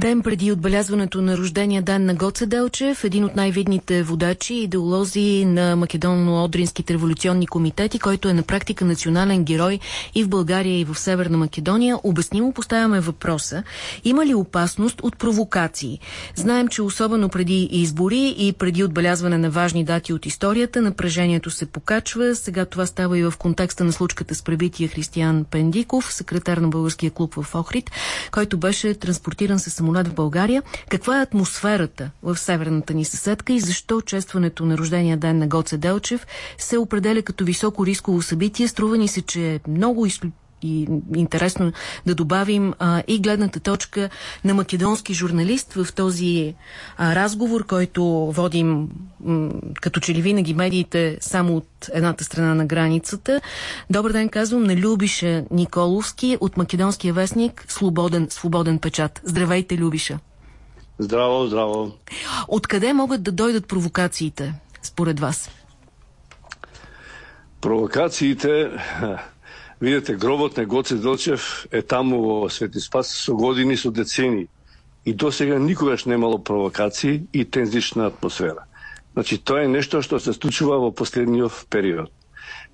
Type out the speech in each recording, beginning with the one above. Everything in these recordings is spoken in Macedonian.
Ден преди отбелязването на рождения ден на Гоце Делчев, един от най-видните водачи и идеолози на Македонно-Одринските революционни комитети, който е на практика национален герой и в България и в Северна Македония, обяснимо поставяме въпроса, има ли опасност от провокации? Знаем, че особено преди избори и преди отбелязване на важни дати от историята, напрежението се покачва. Сега това става и в контекста на случката с пребития Християн Пендиков, секретар на Българския клуб в Охрид, който беше транспортиран с самолет самолет в България. Каква е атмосферата в северната ни съседка и защо честването на рождения ден на Гоце Делчев се определя като високо рисково събитие? Струва ни се, че е много изключително и интересно да добавим а, и гледната точка на македонски журналист в този а, разговор, който водим като че ли винаги медиите само от едната страна на границата. Добър ден, казвам на Любиша Николовски от македонския вестник Свободен, Свободен печат. Здравейте, Любиша. Здраво, здраво. Откъде могат да дойдат провокациите, според вас? Провокациите Видете, гробот на Гоце Делчев е таму во Свети Спас со години, со децени. И до сега никогаш немало провокации и тензична атмосфера. Значи, тоа е нешто што се случува во последниот период.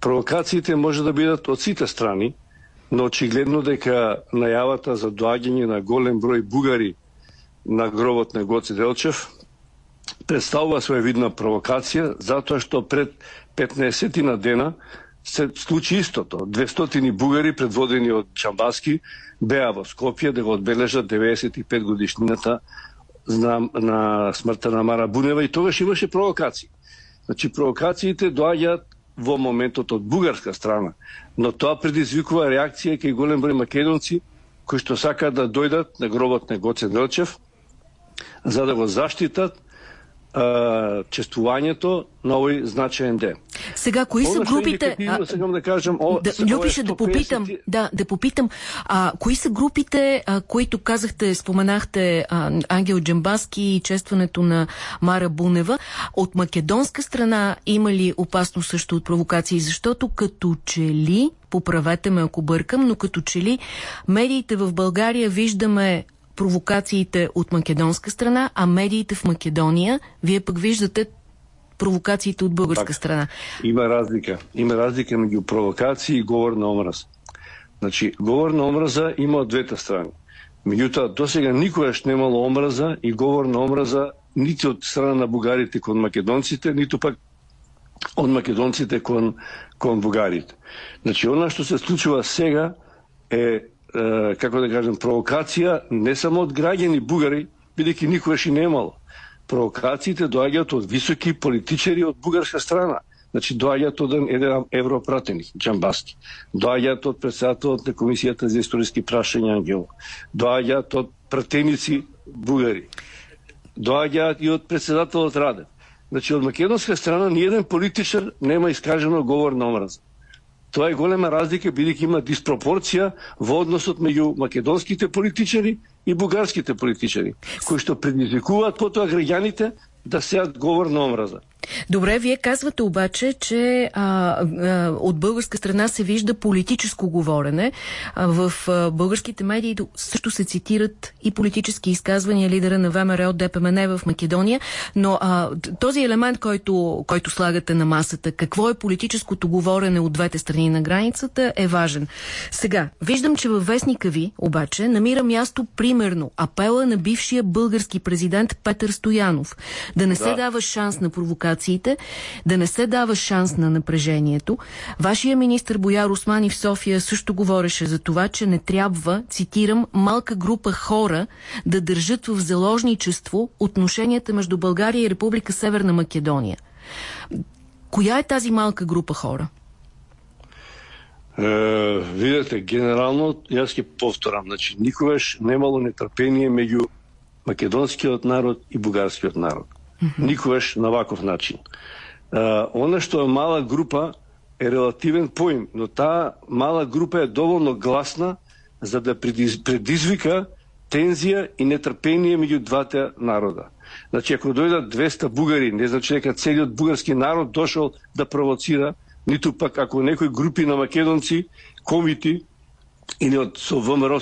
Провокациите може да бидат од сите страни, но очигледно дека најавата за доаѓање на голем број бугари на гробот на Гоце Делчев представува своевидна провокација, затоа што пред 15 на дена се случи истото. 200 бугари предводени од Чамбаски беа во Скопје да го одбележат 95 годишнината на, на смртта на Мара Бунева и тогаш имаше провокации. Значи провокациите доаѓаат во моментот од бугарска страна, но тоа предизвикува реакција кај голем број македонци кои што сакаат да дојдат на гробот на Гоце Делчев за да го заштитат чествувањето на овој значаен ден. Сега, кои са групите... А, сега да кажем... О, да, Любише, да попитам, да, да попитам, а, кои са групите, а, които казахте, споменахте а, Ангел Джамбаски и честването на Мара Бунева. От македонска страна има ли опасност също от провокации? Защото като че ли, поправете ме ако бъркам, но като че ли медиите в България виждаме провокациите от македонска страна, а медиите в Македония, вие пък виждате провокациите от българска так, страна. Има разлика. Има разлика меѓу провокации и говор на омраз. Значи, говор на омраза има од двете страни. Меѓутоа, до сега никогаш немало омраза и говор на омраза нити од страна на бугарите кон македонците, ниту пак од македонците кон, кон бугарите. Значи, она што се случува сега е како да кажем, провокација не само од граѓани бугари, бидејќи никогаш и немало. Провокациите доаѓаат од високи политичари од бугарска страна. Значи, доаѓаат од еден европратеник, Джамбаски. Доаѓаат од председателот на Комисијата за историски прашања Ангел. Доаѓаат од пратеници бугари. Доаѓаат и од председателот Радев. Значи, од македонска страна ниједен политичар нема искажено говор на омраза. Тоа е голема разлика, бидејќи има диспропорција во односот меѓу македонските политичари и бугарските политичари, кои што предизвикуваат потоа граѓаните да сеат говор на омраза. Добре, вие казвате обаче, че а, а, от българска страна се вижда политическо говорене. А, в а, българските медии също се цитират и политически изказвания лидера на ВМРО от ДПМН в Македония, но а, този елемент, който, който слагате на масата, какво е политическото говорене от двете страни на границата, е важен. Сега, виждам, че във вестника ви обаче намира място примерно апела на бившия български президент Петър Стоянов да не да. се дава шанс на провокация провокациите, да не се дава шанс на напрежението. Вашия министр Бояр Османи в София също говореше за това, че не трябва, цитирам, малка група хора да държат в заложничество отношенията между България и Република Северна Македония. Коя е тази малка група хора? Е, видете, генерално, јас ќе повторам, значи, никогаш немало нетрпение меѓу македонскиот народ и бугарскиот народ никогаш на ваков начин. А, она што е мала група е релативен поим, но таа мала група е доволно гласна за да предизвика тензија и нетрпение меѓу двата народа. Значи, ако дојдат 200 бугари, не значи дека целиот бугарски народ дошол да провоцира, ниту пак ако некои групи на македонци, комити или од со ВМРО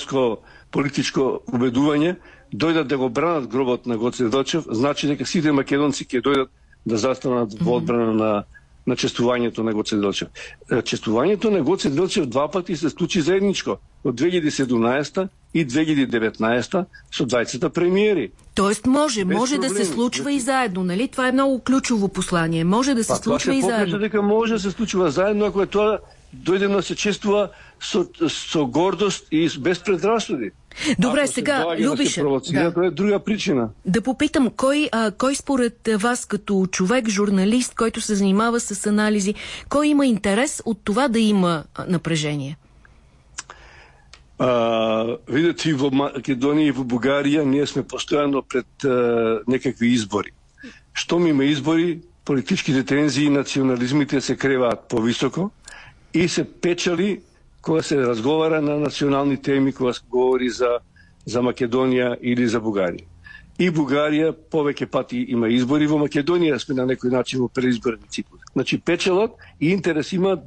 политичко убедување, дојдат да го бранат гробот на Гоце Делчев, значи дека сите македонци ќе дојдат да застанат во одбрана на на честувањето на Гоце Делчев. Честувањето на Гоце Делчев два пати се случи заедничко, од 2017 и 2019 со двајцата премиери. Тоест може, Без може проблем. да се случва и заедно, нали? Това е многу ключово послание. Може да се па, случва и заедно. дека може да се случува заедно ако е тоа дојдем да се честува со, со гордост и без предрасуди. Добре, Ако сега, Любиша, да, тоа е друга причина. Да попитам, кој, а, кој според вас като човек, журналист, който се занимава с анализи, кој има интерес от това да има напрежение? А, видите, и во Македонија и во Бугарија ние сме постојано пред а, некакви избори. Што ми има избори, политичките тензии и национализмите се креваат повисоко и се печели кога се разговара на национални теми, кога се говори за, за Македонија или за Бугарија. И Бугарија повеќе пати има избори, во Македонија сме на некој начин во преизборни циклус. Значи печелот и интерес имаат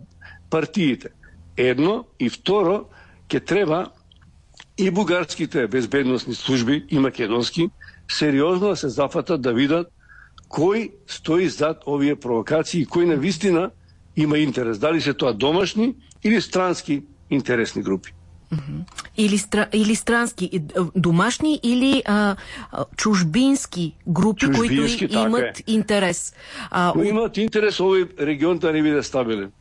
партиите. Едно и второ, ќе треба и бугарските безбедносни служби и македонски сериозно да се зафатат да видат кој стои зад овие провокации и кој на вистина има интерес. Дали се тоа домашни или странски интересни групи. Или, стра, или странски, домашни или а, чужбински групи, чужбински, които имат е. интерес. А, Кои имат интерес овој регион да не биде стабилен.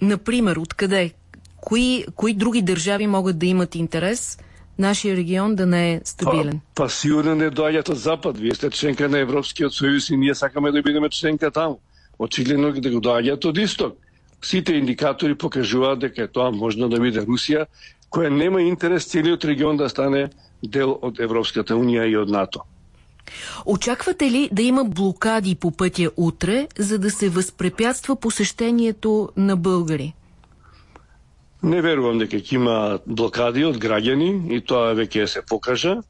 Например, откъде? Кои, кои други държави могат да имат интерес нашия регион да не е стабилен? Па, па сигурно не доаѓат од Запад. Вие сте членка на Европскиот сојуз и ние сакаме да бидеме членка таму очигледно да го доаѓаат од исток. Сите индикатори покажуваат дека тоа можно да биде Русија, која нема интерес целиот регион да стане дел од Европската унија и од НАТО. Очаквате ли да има блокади по пътя утре, за да се възпрепятства посещението на българи? Не верувам дека ќе има блокади од граѓани и тоа веќе се покажа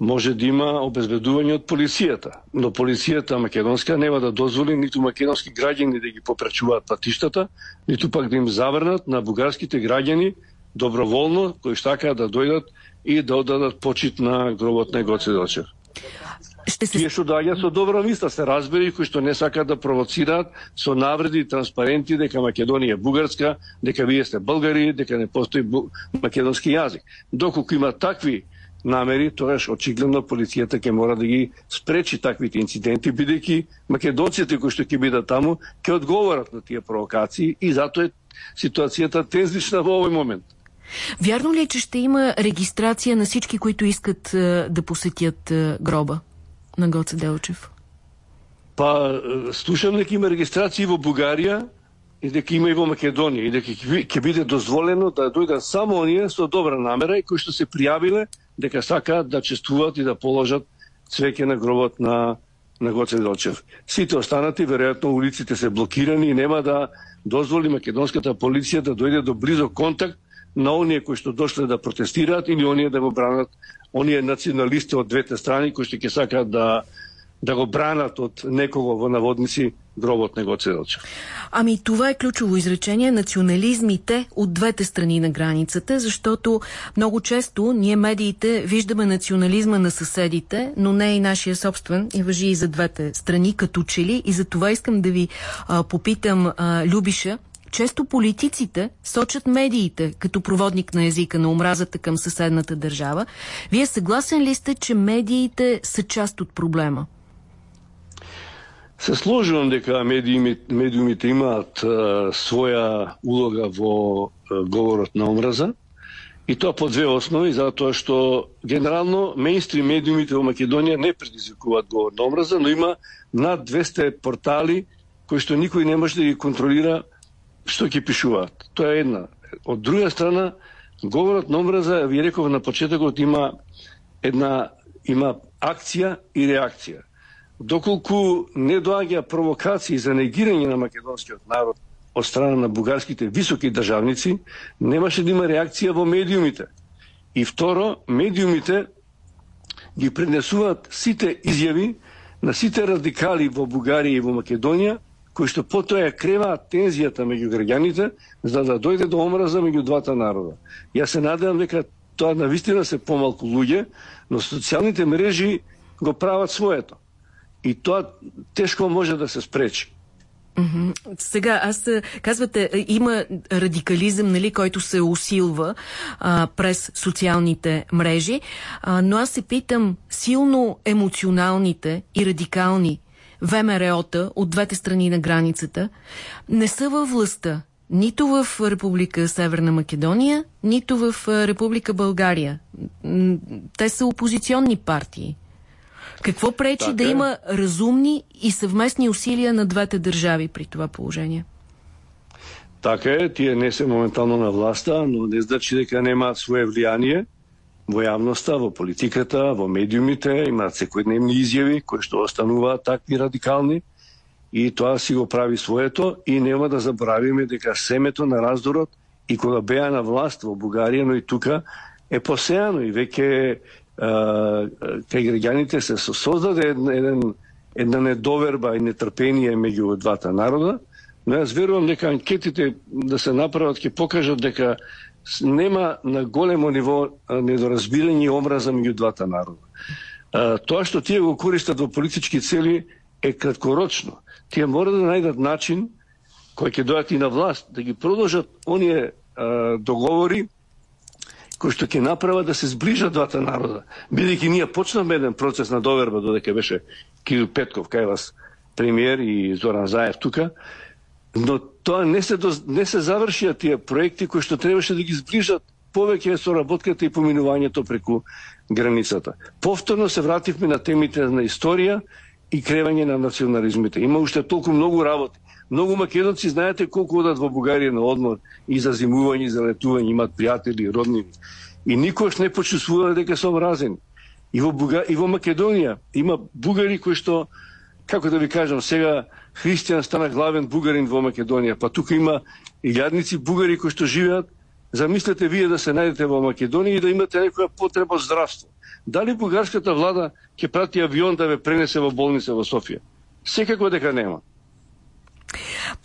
може да има обезбедување од полицијата, но полицијата македонска нема да дозволи ниту македонски граѓани да ги попречуваат патиштата, ниту пак да им забранат на бугарските граѓани доброволно кои штакаат да дојдат и да одадат почит на гробот на Гоце Делчев. Ще се... Тие што доаѓа со добра мисла се разбери кои што не сакаат да провоцираат со навреди и транспаренти дека Македонија е бугарска, дека вие сте българи, дека не постои бу... македонски јазик. Доколку има такви намери, тогаш очигледно полицијата ќе мора да ги спречи таквите инциденти, бидејќи македонците кои што ќе бидат таму ќе одговорат на тие провокации и затоа е ситуацијата тензична во овој момент. Вярно ли е, че ще има регистрация на всички, които искат да посетят гроба на Гоце Делчев? Па, слушам дека има регистрации во Бугарија и дека има и во Македонија и дека ќе биде дозволено да дојдат само оние со добра намера и кои што се пријавиле дека сакаат да чествуваат и да положат цвеќе на гробот на на Гоце Делчев. Сите останати, веројатно, улиците се блокирани и нема да дозволи македонската полиција да дојде до близо контакт на оние кои што дошле да протестираат или оние да го бранат оние националисти од двете страни кои што ќе сакаат да да го бранат од некого во наводници гробот него Гоце Ами това е ключово изречение национализмите от двете страни на границата, защото много често ние медиите виждаме национализма на съседите, но не и нашия собствен и въжи и за двете страни като чели и за това искам да ви а, попитам а, Любиша, често политиците сочат медиите като проводник на езика на омразата към съседната държава. Вие съгласен ли сте, че медиите са част от проблема? Се сложувам дека медиумите, медиумите имаат а, своја улога во а, говорот на омраза и тоа по две основи, затоа што генерално мејнстрим медиумите во Македонија не предизвикуваат говор на омраза, но има над 200 портали кои што никој не може да ги контролира што ќе пишуваат. Тоа е една. Од друга страна, говорот на омраза, ви реков на почетокот, има една има акција и реакција доколку не доаѓа провокации за негирање на македонскиот народ од страна на бугарските високи државници, немаше да има реакција во медиумите. И второ, медиумите ги пренесуваат сите изјави на сите радикали во Бугарија и во Македонија, кои што потоа ја креваат тензијата меѓу граѓаните, за да дојде до омраза меѓу двата народа. Јас се надевам дека тоа на вистина се помалку луѓе, но социјалните мрежи го прават своето. И тоа тешко може да се спречи. Сега, аз казвате, има радикализъм, нали, който се усилва а, през социалните мрежи, а, но аз се питам, силно емоционалните и радикални ВМРО-та от двете страни на границата не са във властта, нито в Република Северна Македония, нито в Република България. Те са опозиционни партии. Какво пречи така да има разумни и съвместни усилия на двете държави при това положение? Така е, тие не се моментално на власта, но не значи дека немаат свое влијание во јавноста, во политиката, во медиумите, имаат секојдневни изјави кои што остануваат такви радикални и тоа си го прави своето. И нема да заборавиме дека семето на раздорот и кога беа на власт во Бугарија, но и тука е посеано и веќе кај граѓаните се создаде еден, една недоверба и нетрпение меѓу двата народа, но јас верувам дека анкетите да се направат ќе покажат дека нема на големо ниво недоразбирање и омраза меѓу двата народа. Тоа што тие го користат во политички цели е краткорочно. Тие мора да најдат начин кој ќе дојат и на власт да ги продолжат оние договори кои што ќе направат да се зближат двата народа. Бидејќи ние почнавме еден процес на доверба додека беше Кирил Петков кај вас премиер и Зоран Заев тука, но тоа не се не се завршија тие проекти кои што требаше да ги зближат повеќе со работката и поминувањето преку границата. Повторно се вративме на темите на историја и кревање на национализмите. Има уште толку многу работи. Многу македонци знаете колку одат во Бугарија на одмор и за зимување, и за летување, имаат пријатели, роднини. И никош не почувствува дека се мразени. И во, Буга... и во Македонија има бугари кои што, како да ви кажам, сега христијан стана главен бугарин во Македонија, па тука има и јадници бугари кои што живеат. Замислете вие да се најдете во Македонија и да имате некоја потреба од здравство. Дали бугарската влада ќе прати авион да ве пренесе во болница во Софија? Секако дека нема.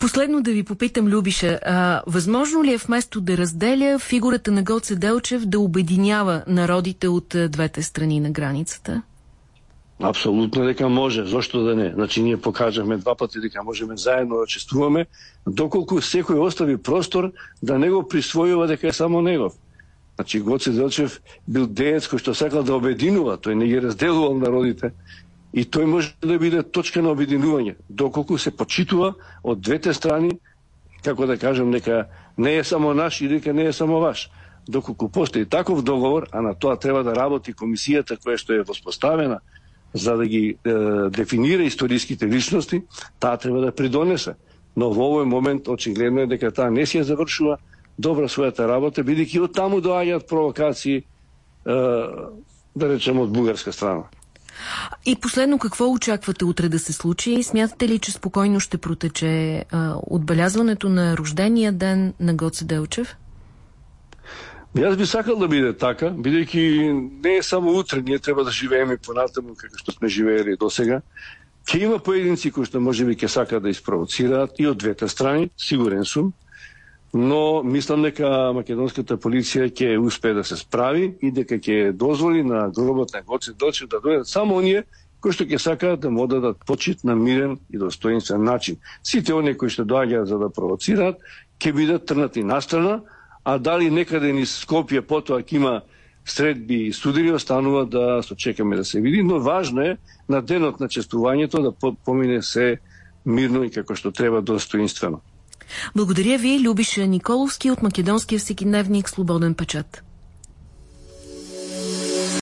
Последно да ви попитам, Любиша, а, възможно ли е вместо да разделя фигурата на Гоце Делчев да обединява народите от двете страни на границата? Апсолутно дека може, зошто да не? Значи ние покажавме два пати дека можеме заедно да чествуваме, доколку секој остави простор да не го присвојува дека е само негов. Значи Гоце Делчев бил деец кој што сакал да обединува, тој не ги разделувал народите, и тој може да биде точка на обединување, доколку се почитува од двете страни, како да кажем, нека не е само наш и дека не е само ваш. Доколку постои таков договор, а на тоа треба да работи комисијата која што е воспоставена за да ги е, дефинира историските личности, таа треба да придонесе. Но во овој момент очигледно е дека таа не си ја завршува добра својата работа, бидејќи од таму доаѓаат провокации, е, да речеме, од бугарска страна. И последно, какво очаквате утре да се случи? Смятате ли, че спокойно ще протече а, отбелязването на рождения ден на Гоце Делчев? Јас би сакал да биде така, бидејќи не е само утре, ние треба да живееме понатаму како што сме живеели до сега. Ќе има поединци кои што можеби ќе сакаат да испровоцираат и од двете страни, сигурен сум, но мислам дека македонската полиција ќе успее да се справи и дека ќе дозволи на гробот на Гоце Делчев да дојдат само оние кои што ќе сакаат да му дадат почит на мирен и достоинствен начин. Сите оние кои што доаѓаат за да провоцираат ќе бидат трнати настрана, а дали некаде ни Скопје потоа ќе има средби и студири останува да се чекаме да се види, но важно е на денот на честувањето да помине се мирно и како што треба достоинствено. Благодаря ви, Любиша Николовски от македонския всекидневник Слободен печат.